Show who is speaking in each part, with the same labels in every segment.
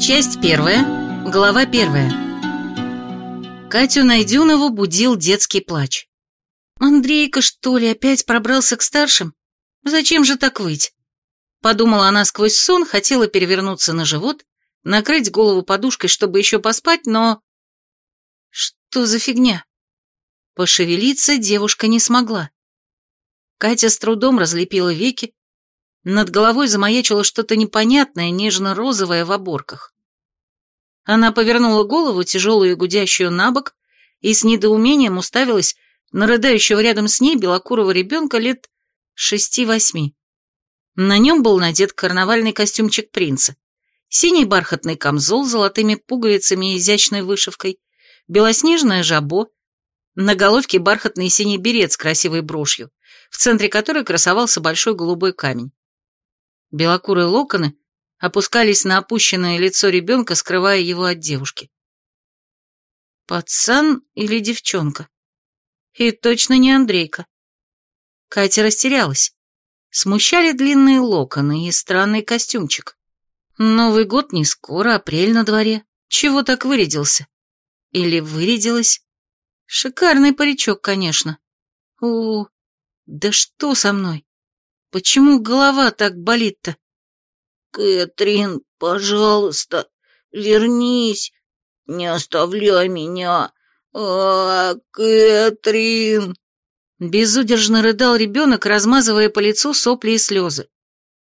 Speaker 1: Часть первая, глава первая. Катю Найдюнову будил детский плач. «Андрейка, что ли, опять пробрался к старшим? Зачем же так выть?» Подумала она сквозь сон, хотела перевернуться на живот, накрыть голову подушкой, чтобы еще поспать, но... Что за фигня? Пошевелиться девушка не смогла. Катя с трудом разлепила веки, над головой замаячило что-то непонятное, нежно-розовое в оборках. Она повернула голову, тяжелую и гудящую на бок, и с недоумением уставилась на рыдающего рядом с ней белокурого ребенка лет шести-восьми. На нем был надет карнавальный костюмчик принца. Синий бархатный камзол с золотыми пуговицами и изящной вышивкой, белоснежное жабо, на головке бархатный синий берет с красивой брошью, в центре которой красовался большой голубой камень. Белокурые локоны опускались на опущенное лицо ребенка, скрывая его от девушки. Пацан или девчонка? И точно не Андрейка. Катя растерялась. Смущали длинные локоны и странный костюмчик. Новый год не скоро, апрель на дворе. Чего так вырядился? Или вырядилась? Шикарный паричок, конечно. У, да что со мной? Почему голова так болит-то?
Speaker 2: Кэтрин, пожалуйста, вернись, не оставляй меня. А, Кэтрин.
Speaker 1: Безудержно рыдал ребенок, размазывая по лицу сопли и слезы.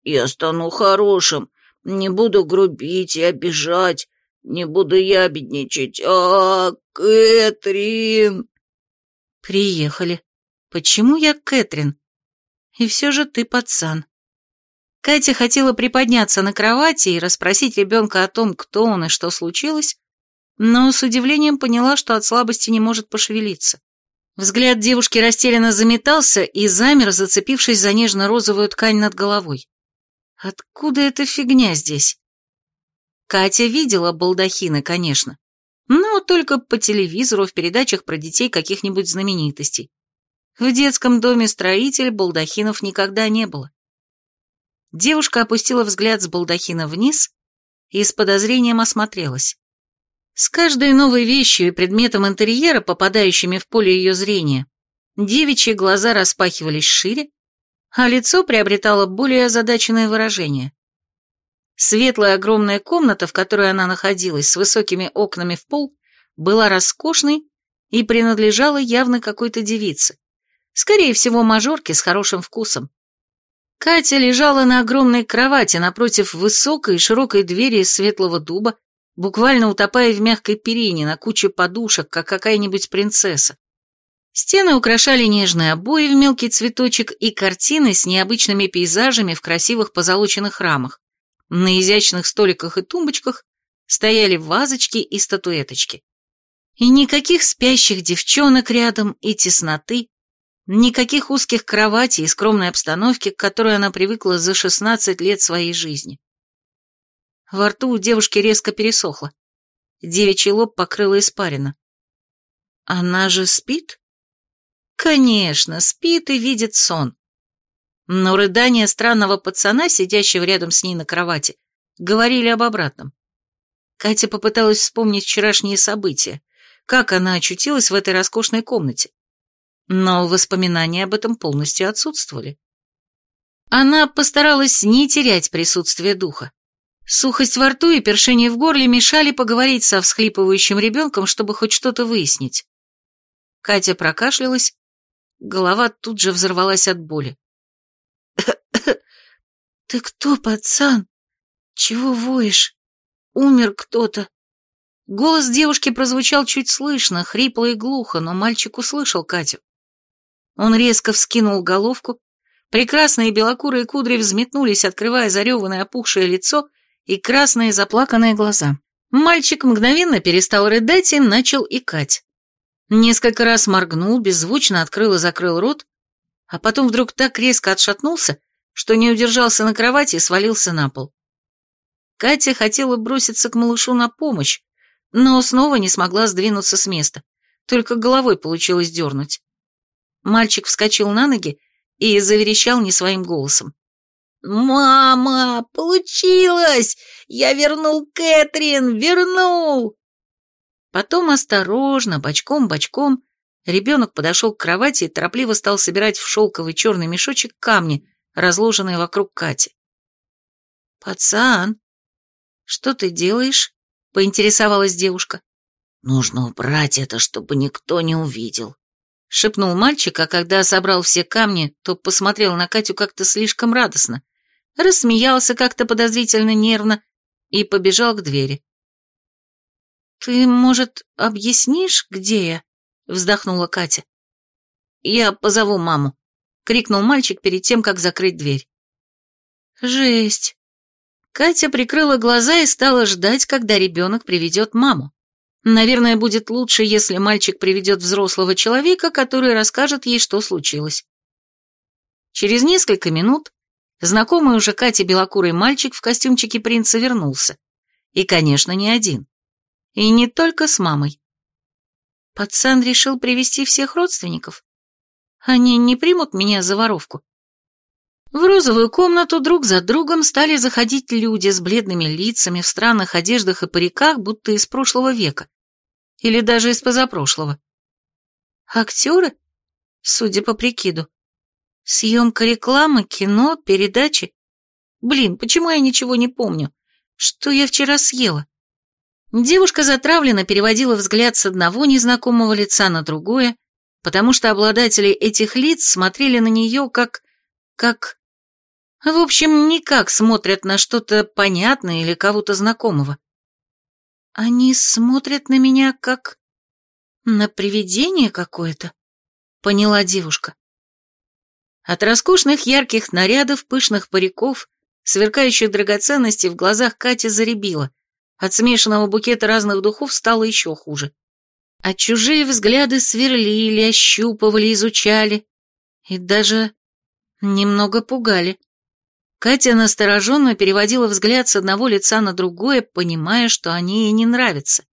Speaker 2: Я стану хорошим, не буду грубить и обижать, не буду ябедничать. А, Кэтрин.
Speaker 1: Приехали. Почему я Кэтрин? И все же ты пацан. Катя хотела приподняться на кровати и расспросить ребенка о том, кто он и что случилось, но с удивлением поняла, что от слабости не может пошевелиться. Взгляд девушки растерянно заметался и замер, зацепившись за нежно-розовую ткань над головой. Откуда эта фигня здесь? Катя видела балдахины, конечно, но только по телевизору в передачах про детей каких-нибудь знаменитостей. В детском доме строитель балдахинов никогда не было. Девушка опустила взгляд с балдахина вниз и с подозрением осмотрелась. С каждой новой вещью и предметом интерьера, попадающими в поле ее зрения, девичьи глаза распахивались шире, а лицо приобретало более озадаченное выражение. Светлая огромная комната, в которой она находилась, с высокими окнами в пол, была роскошной и принадлежала явно какой-то девице. Скорее всего, мажорки с хорошим вкусом. Катя лежала на огромной кровати напротив высокой и широкой двери из светлого дуба, буквально утопая в мягкой перине на куче подушек, как какая-нибудь принцесса. Стены украшали нежные обои в мелкий цветочек и картины с необычными пейзажами в красивых позолоченных рамах. На изящных столиках и тумбочках стояли вазочки и статуэточки. И никаких спящих девчонок рядом, и тесноты, Никаких узких кроватей и скромной обстановки, к которой она привыкла за 16 лет своей жизни. Во рту у девушки резко пересохло. Девичий лоб покрыла испарина. Она же спит? Конечно, спит и видит сон. Но рыдания странного пацана, сидящего рядом с ней на кровати, говорили об обратном. Катя попыталась вспомнить вчерашние события, как она очутилась в этой роскошной комнате но воспоминания об этом полностью отсутствовали. Она постаралась не терять присутствие духа. Сухость во рту и першение в горле мешали поговорить со всхлипывающим ребенком, чтобы хоть что-то выяснить. Катя прокашлялась, голова тут же взорвалась от боли. «Ты кто, пацан? Чего воешь? Умер кто-то?» Голос девушки прозвучал чуть слышно, хрипло и глухо, но мальчик услышал Катю. Он резко вскинул головку, прекрасные белокурые кудри взметнулись, открывая зареванное опухшее лицо и красные заплаканные глаза. Мальчик мгновенно перестал рыдать и начал икать. Несколько раз моргнул, беззвучно открыл и закрыл рот, а потом вдруг так резко отшатнулся, что не удержался на кровати и свалился на пол. Катя хотела броситься к малышу на помощь, но снова не смогла сдвинуться с места, только головой получилось дернуть. Мальчик вскочил на ноги и заверещал не своим голосом.
Speaker 2: «Мама, получилось! Я вернул Кэтрин, вернул!»
Speaker 1: Потом осторожно, бочком-бочком, ребенок подошел к кровати и торопливо стал собирать в шелковый черный мешочек камни, разложенные вокруг Кати. «Пацан, что ты делаешь?» — поинтересовалась девушка.
Speaker 2: «Нужно убрать это, чтобы никто не увидел», —
Speaker 1: шепнул мальчик, а когда собрал все камни, то посмотрел на Катю как-то слишком радостно, рассмеялся как-то подозрительно нервно и побежал к двери. «Ты, может, объяснишь, где я?» — вздохнула Катя.
Speaker 2: «Я позову маму», — крикнул мальчик перед тем, как закрыть дверь.
Speaker 1: «Жесть!» Катя прикрыла глаза и стала ждать, когда ребенок приведет маму. Наверное, будет лучше, если мальчик приведет взрослого человека, который расскажет ей, что случилось. Через несколько минут Знакомый уже Кате белокурый мальчик в костюмчике принца вернулся. И, конечно, не один. И не только с мамой. Пацан решил привести всех родственников. Они не примут меня за воровку. В розовую комнату друг за другом стали заходить люди с бледными лицами в странных одеждах и париках, будто из прошлого века. Или даже из позапрошлого. Актеры? Судя по прикиду. Съемка рекламы, кино, передачи. Блин, почему я ничего не помню? Что я вчера съела? Девушка затравленно переводила взгляд с одного незнакомого лица на другое, потому что обладатели этих лиц смотрели на нее как... как... В общем, не как смотрят на что-то понятное или кого-то знакомого. Они смотрят на меня как... на привидение какое-то, поняла девушка. От роскошных ярких нарядов, пышных париков, сверкающих драгоценностей в глазах Кати заребила. От смешанного букета разных духов стало еще хуже. А чужие взгляды сверлили, ощупывали, изучали. И даже немного пугали. Катя настороженно переводила взгляд с одного лица на другое, понимая, что они ей не нравятся.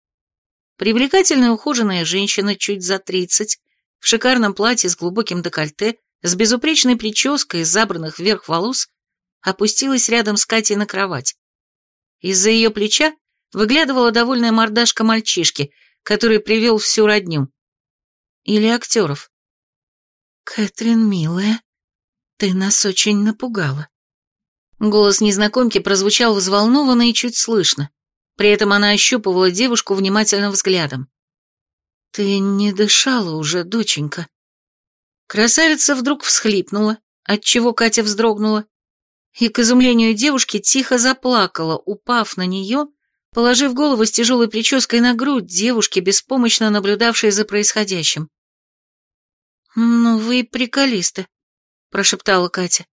Speaker 1: Привлекательная ухоженная женщина чуть за тридцать, в шикарном платье с глубоким декольте, с безупречной прической из забранных вверх волос, опустилась рядом с Катей на кровать. Из-за ее плеча выглядывала довольная мордашка мальчишки, который привел всю родню. Или актеров. «Кэтрин, милая, ты нас очень напугала». Голос незнакомки прозвучал взволнованно и чуть слышно. При этом она ощупывала девушку внимательным взглядом. «Ты не дышала уже, доченька?» Красавица вдруг всхлипнула, отчего Катя вздрогнула, и, к изумлению девушки, тихо заплакала, упав на нее, положив голову с тяжелой прической на грудь девушки, беспомощно наблюдавшей за происходящим. «Ну вы приколисты», — прошептала Катя.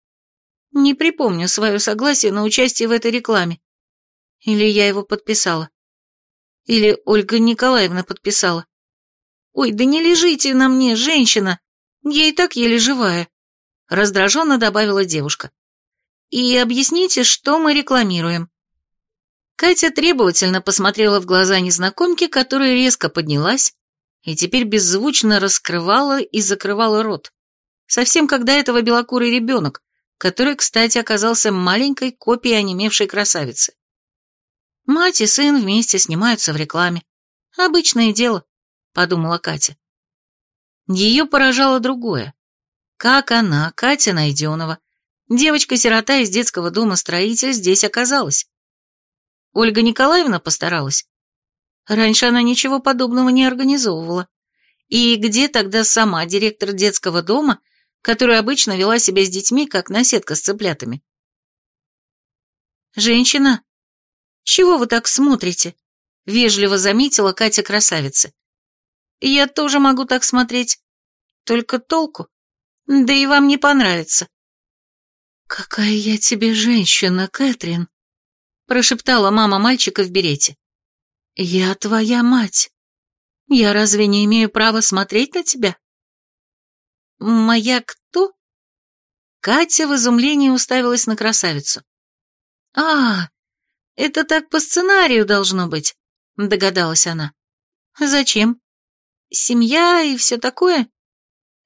Speaker 1: «Не припомню свое согласие на участие в этой рекламе. Или я его подписала. Или Ольга Николаевна подписала. Ой, да не лежите на мне, женщина!» Я и так еле живая», — раздраженно добавила девушка. «И объясните, что мы рекламируем». Катя требовательно посмотрела в глаза незнакомки, которая резко поднялась и теперь беззвучно раскрывала и закрывала рот. Совсем как до этого белокурый ребенок, который, кстати, оказался маленькой копией онемевшей красавицы. Мать и сын вместе снимаются в рекламе. Обычное дело, подумала Катя. Ее поражало другое. Как она, Катя Найденова, девочка-сирота из детского дома строитель, здесь оказалась? Ольга Николаевна постаралась. Раньше она ничего подобного не организовывала. И где тогда сама директор детского дома, которая обычно вела себя с детьми, как наседка с цыплятами? «Женщина, чего вы так смотрите?» — вежливо заметила Катя красавица. Я тоже могу так смотреть. Только толку? Да и вам не понравится. «Какая я тебе женщина, Кэтрин!» прошептала мама мальчика в берете. «Я твоя мать. Я разве не имею права смотреть на тебя?» «Моя кто?» Катя в изумлении уставилась на красавицу. «А, это так по сценарию должно быть», — догадалась она. «Зачем? Семья и все такое.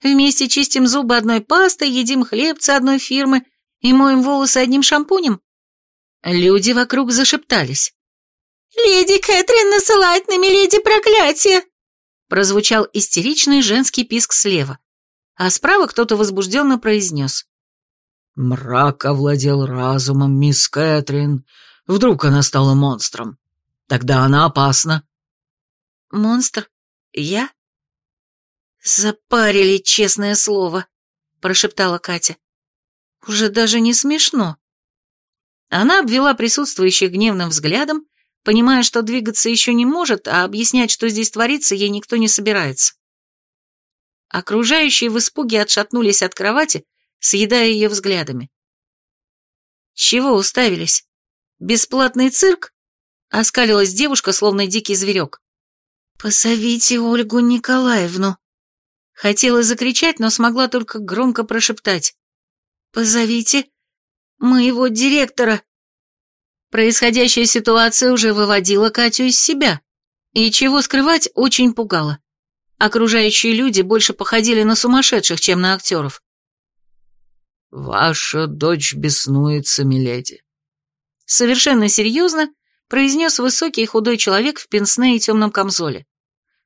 Speaker 1: Вместе чистим зубы одной пастой, едим хлебцы одной фирмы И моем волосы одним шампунем? Люди вокруг зашептались.
Speaker 2: «Леди Кэтрин насылает на Миледи проклятие!»
Speaker 1: Прозвучал истеричный женский писк слева, а справа кто-то возбужденно произнес.
Speaker 3: «Мрак овладел разумом, мисс Кэтрин. Вдруг она стала монстром. Тогда она опасна».
Speaker 1: «Монстр? Я?» «Запарили, честное слово», — прошептала Катя. «Уже даже не смешно». Она обвела присутствующих гневным взглядом, понимая, что двигаться еще не может, а объяснять, что здесь творится, ей никто не собирается. Окружающие в испуге отшатнулись от кровати, съедая ее взглядами. «Чего уставились? Бесплатный цирк?» — оскалилась девушка, словно дикий зверек. «Позовите Ольгу Николаевну». Хотела закричать, но смогла только громко прошептать. «Позовите моего директора». Происходящая ситуация уже выводила Катю из себя, и чего скрывать, очень пугала. Окружающие люди больше походили на сумасшедших, чем на актеров.
Speaker 3: «Ваша дочь беснуется, миледи».
Speaker 1: Совершенно серьезно произнес высокий худой человек в пенсне и темном камзоле.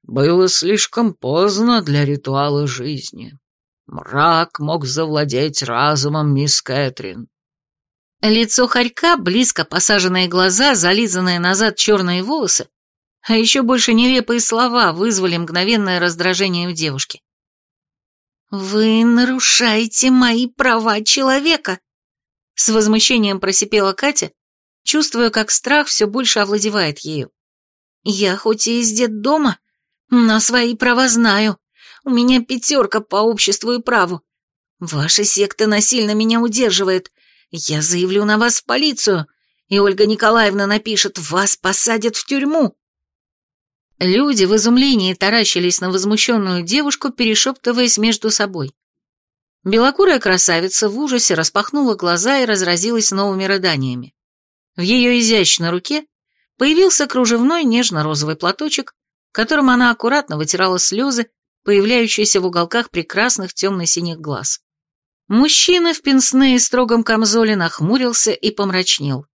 Speaker 3: «Было слишком поздно для ритуала жизни. Мрак мог завладеть разумом мисс Кэтрин.
Speaker 1: Лицо хорька, близко посаженные глаза, зализанные назад черные волосы, а еще больше нелепые слова вызвали мгновенное раздражение у девушки. «Вы нарушаете мои права человека!» С возмущением просипела Катя, чувствуя, как страх все больше овладевает ею. «Я хоть и из детдома, но свои права знаю. У меня пятерка по обществу и праву. Ваша секта насильно меня удерживает, я заявлю на вас в полицию, и Ольга Николаевна напишет, вас посадят в тюрьму. Люди в изумлении таращились на возмущенную девушку, перешептываясь между собой. Белокурая красавица в ужасе распахнула глаза и разразилась новыми рыданиями. В ее изящной руке появился кружевной нежно-розовый платочек, которым она аккуратно вытирала слезы, появляющиеся в уголках прекрасных темно-синих глаз. Мужчина в пенсне и строгом камзоле нахмурился и помрачнел.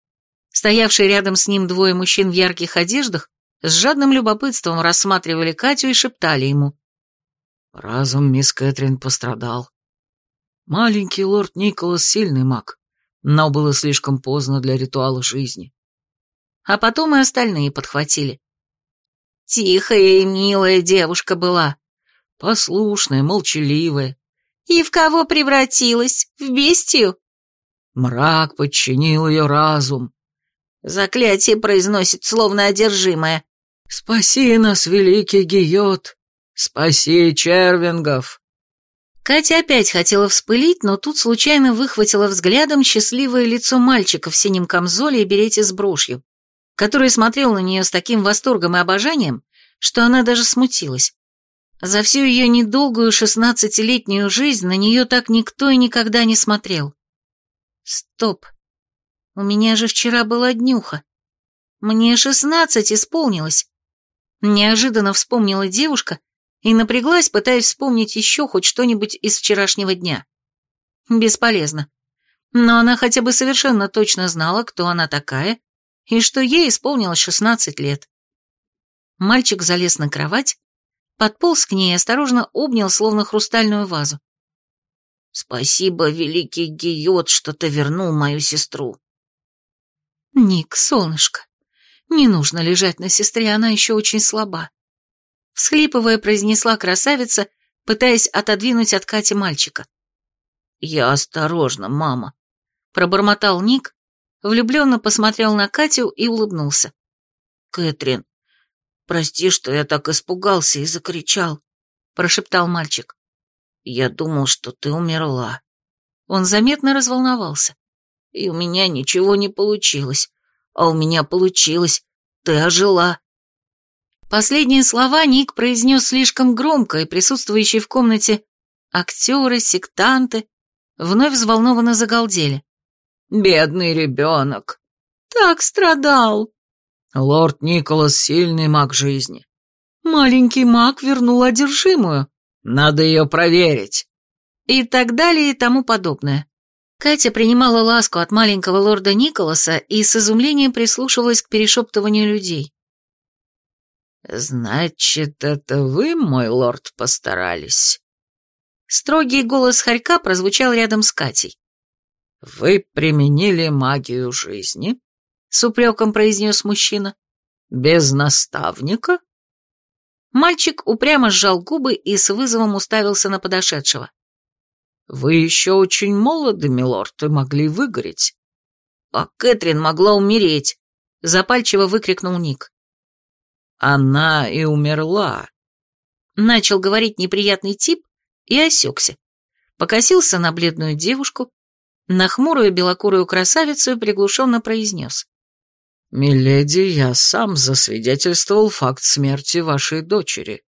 Speaker 1: Стоявшие рядом с ним двое мужчин в ярких одеждах с жадным любопытством рассматривали Катю и шептали ему.
Speaker 3: «Разум мисс Кэтрин пострадал. Маленький лорд Николас сильный маг, но было слишком поздно для ритуала жизни».
Speaker 1: А потом и остальные подхватили. Тихая и милая девушка была.
Speaker 3: Послушная, молчаливая,
Speaker 2: и в кого превратилась? В бестию?
Speaker 3: Мрак подчинил ее разум.
Speaker 2: Заклятие произносит, словно одержимое.
Speaker 3: Спаси нас, великий Гиот! Спаси червингов!
Speaker 1: Катя опять хотела вспылить, но тут случайно выхватила взглядом счастливое лицо мальчика в синем камзоле и берете с брошью, который смотрел на нее с таким восторгом и обожанием, что она даже смутилась. За всю ее недолгую шестнадцатилетнюю жизнь на нее так никто и никогда не смотрел. Стоп. У меня же вчера была днюха. Мне шестнадцать исполнилось. Неожиданно вспомнила девушка и напряглась, пытаясь вспомнить еще хоть что-нибудь из вчерашнего дня. Бесполезно. Но она хотя бы совершенно точно знала, кто она такая, и что ей исполнилось шестнадцать лет. Мальчик залез на кровать, подполз к ней и осторожно обнял, словно хрустальную вазу.
Speaker 2: «Спасибо, великий Гиот, что ты вернул мою сестру».
Speaker 1: «Ник, солнышко, не нужно лежать на сестре, она еще очень слаба», всхлипывая, произнесла красавица, пытаясь отодвинуть от Кати мальчика.
Speaker 2: «Я осторожно, мама», —
Speaker 1: пробормотал Ник, влюбленно посмотрел на Катю и улыбнулся.
Speaker 2: «Кэтрин, «Прости, что я так испугался и закричал», — прошептал мальчик. «Я думал, что ты умерла».
Speaker 1: Он заметно разволновался.
Speaker 2: «И у меня ничего не получилось. А у меня получилось. Ты ожила».
Speaker 1: Последние слова Ник произнес слишком громко, и присутствующие в комнате актеры, сектанты вновь взволнованно загалдели.
Speaker 2: «Бедный ребенок! Так страдал!»
Speaker 3: Лорд Николас сильный маг жизни.
Speaker 1: Маленький маг вернул одержимую.
Speaker 3: Надо ее проверить.
Speaker 1: И так далее и тому подобное. Катя принимала ласку от маленького лорда Николаса и с изумлением прислушивалась к перешептыванию людей.
Speaker 2: «Значит, это вы, мой лорд, постарались?»
Speaker 1: Строгий голос Харька прозвучал рядом с Катей.
Speaker 2: «Вы применили магию жизни?» — с упреком произнес мужчина. «Без наставника?»
Speaker 1: Мальчик упрямо сжал губы и с вызовом уставился на подошедшего.
Speaker 2: «Вы еще очень молоды, милорд, и могли выгореть».
Speaker 1: «А Кэтрин могла умереть!» — запальчиво выкрикнул Ник.
Speaker 2: «Она и умерла», —
Speaker 1: начал говорить неприятный тип и осекся. Покосился на бледную девушку, на хмурую белокурую красавицу и приглушенно произнес.
Speaker 3: «Миледи, я сам засвидетельствовал факт смерти вашей дочери».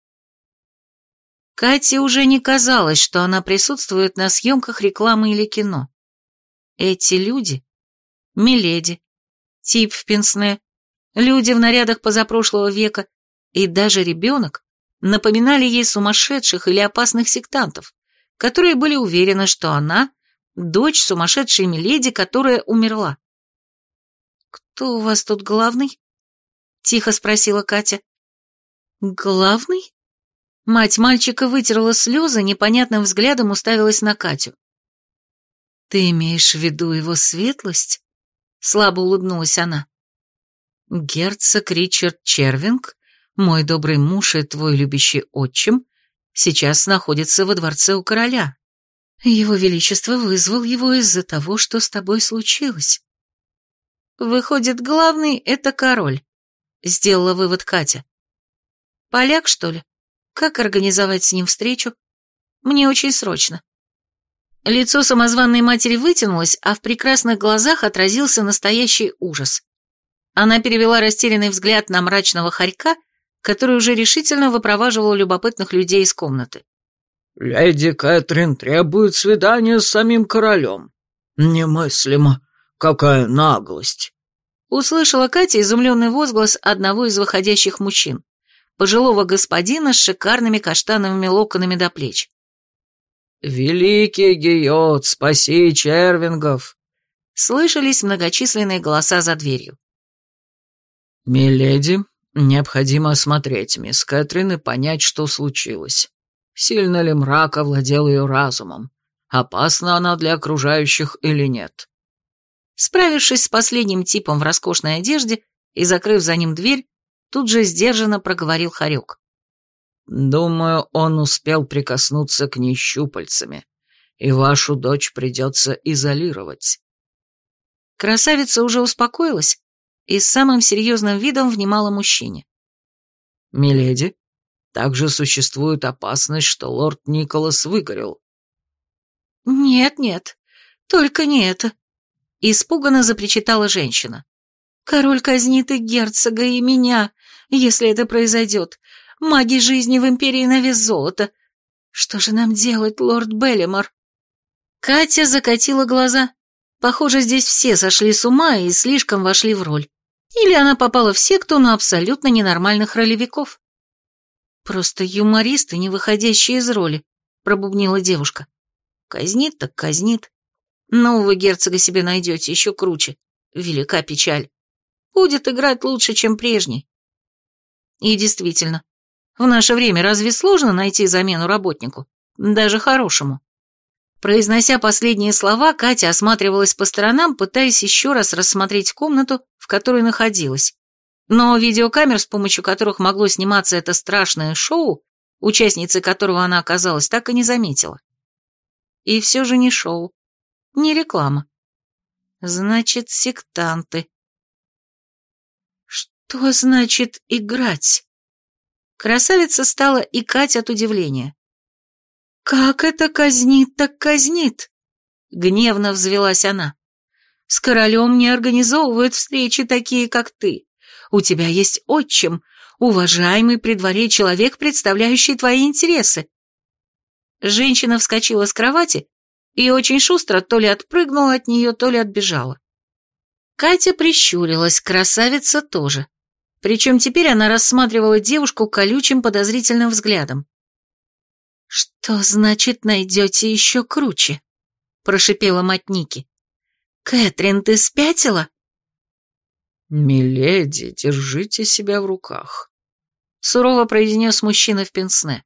Speaker 1: Кате уже не казалось, что она присутствует на съемках рекламы или кино. Эти люди — Миледи, тип в пенсне, люди в нарядах позапрошлого века и даже ребенок напоминали ей сумасшедших или опасных сектантов, которые были уверены, что она — дочь сумасшедшей Миледи, которая умерла. «Кто у вас тут главный?» — тихо спросила Катя. «Главный?» Мать мальчика вытерла слезы, непонятным взглядом уставилась на Катю. «Ты имеешь в виду его светлость?» — слабо улыбнулась она. «Герцог Ричард Червинг, мой добрый муж и твой любящий отчим, сейчас находится во дворце у короля. Его Величество вызвал его из-за того, что с тобой случилось. Выходит, главный — это король, сделала вывод Катя. Поляк, что ли? Как организовать с ним встречу? Мне очень срочно. Лицо самозванной матери вытянулось, а в прекрасных глазах отразился настоящий ужас. Она перевела растерянный взгляд на мрачного хорька, который уже решительно выпроваживал любопытных людей из комнаты.
Speaker 3: «Леди Кэтрин требует свидания с самим королем. Немыслимо. Какая наглость!»
Speaker 1: Услышала Катя изумленный возглас одного из выходящих мужчин, пожилого господина с шикарными каштановыми локонами до плеч.
Speaker 3: «Великий Гиот, спаси червингов!»
Speaker 1: Слышались многочисленные голоса за дверью.
Speaker 3: «Миледи, необходимо осмотреть мисс Кэтрин и понять, что случилось. Сильно ли мрак овладел ее разумом? Опасна она для окружающих или нет?»
Speaker 1: Справившись с последним типом в роскошной одежде и закрыв за ним дверь, тут же сдержанно проговорил Харек.
Speaker 3: «Думаю, он успел прикоснуться к ней щупальцами, и вашу дочь придется изолировать».
Speaker 1: Красавица уже успокоилась и с самым серьезным видом внимала мужчине.
Speaker 3: «Миледи, также существует опасность, что лорд Николас выгорел».
Speaker 1: «Нет-нет, только не это», Испуганно запричитала женщина. «Король казнит и герцога, и меня, если это произойдет. Маги жизни в империи на вес золота. Что же нам делать, лорд Беллимор?» Катя закатила глаза. Похоже, здесь все сошли с ума и слишком вошли в роль. Или она попала в секту на абсолютно ненормальных ролевиков. «Просто юмористы, не выходящие из роли», — пробубнила девушка. «Казнит так казнит. Нового герцога себе найдете, еще круче. Велика печаль. Будет играть лучше, чем прежний. И действительно, в наше время разве сложно найти замену работнику? Даже хорошему. Произнося последние слова, Катя осматривалась по сторонам, пытаясь еще раз рассмотреть комнату, в которой находилась. Но видеокамер, с помощью которых могло сниматься это страшное шоу, участницей которого она оказалась, так и не заметила. И все же не шоу. Не реклама. Значит, сектанты. Что значит играть? Красавица стала икать от удивления. «Как это казнит, так казнит!» Гневно взвелась она. «С королем не организовывают встречи такие, как ты. У тебя есть отчим, уважаемый при дворе человек, представляющий твои интересы». Женщина вскочила с кровати и очень шустро то ли отпрыгнула от нее, то ли отбежала. Катя прищурилась, красавица тоже. Причем теперь она рассматривала девушку колючим подозрительным взглядом. «Что значит найдете еще круче?» – прошипела мать Ники. «Кэтрин, ты спятила?»
Speaker 3: «Миледи, держите себя в руках», —
Speaker 1: сурово произнес мужчина в пенсне.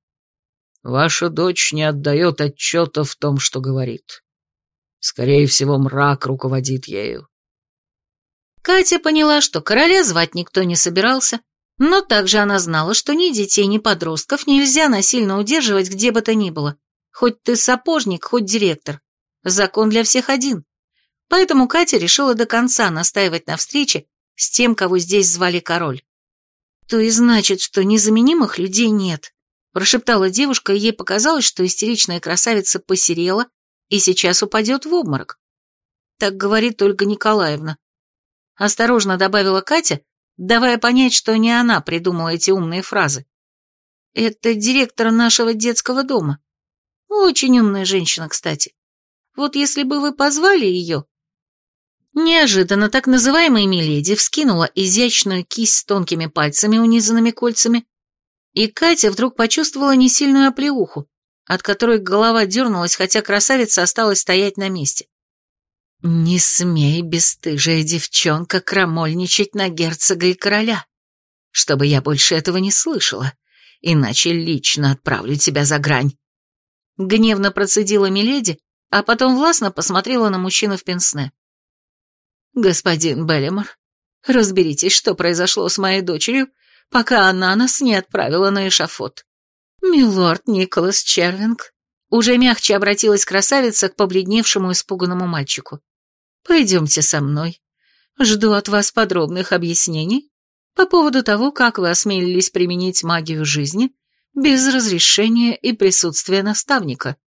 Speaker 3: «Ваша дочь не отдает отчета в том, что говорит. Скорее всего, мрак руководит ею».
Speaker 1: Катя поняла, что короля звать никто не собирался, но также она знала, что ни детей, ни подростков нельзя насильно удерживать где бы то ни было. Хоть ты сапожник, хоть директор. Закон для всех один. Поэтому Катя решила до конца настаивать на встрече с тем, кого здесь звали король. «То и значит, что незаменимых людей нет», – прошептала девушка, и ей показалось, что истеричная красавица посерела и сейчас упадет в обморок. Так говорит Ольга Николаевна. Осторожно добавила Катя, давая понять, что не она придумала эти умные фразы. «Это директор нашего детского дома. Очень умная женщина, кстати. Вот если бы вы позвали ее, Неожиданно так называемая Миледи вскинула изящную кисть с тонкими пальцами, унизанными кольцами, и Катя вдруг почувствовала несильную оплеуху, от которой голова дернулась, хотя красавица осталась стоять на месте. «Не смей, бесстыжая девчонка, крамольничать на герцога и короля, чтобы я больше этого не слышала, иначе лично отправлю тебя за грань». Гневно процедила Миледи, а потом властно посмотрела на мужчину в пенсне. «Господин Беллимор, разберитесь, что произошло с моей дочерью, пока она нас не отправила на эшафот». «Милорд Николас Червинг», уже мягче обратилась красавица к побледневшему испуганному мальчику. «Пойдемте со мной. Жду от вас подробных объяснений по поводу того, как вы осмелились применить магию жизни без разрешения и присутствия наставника».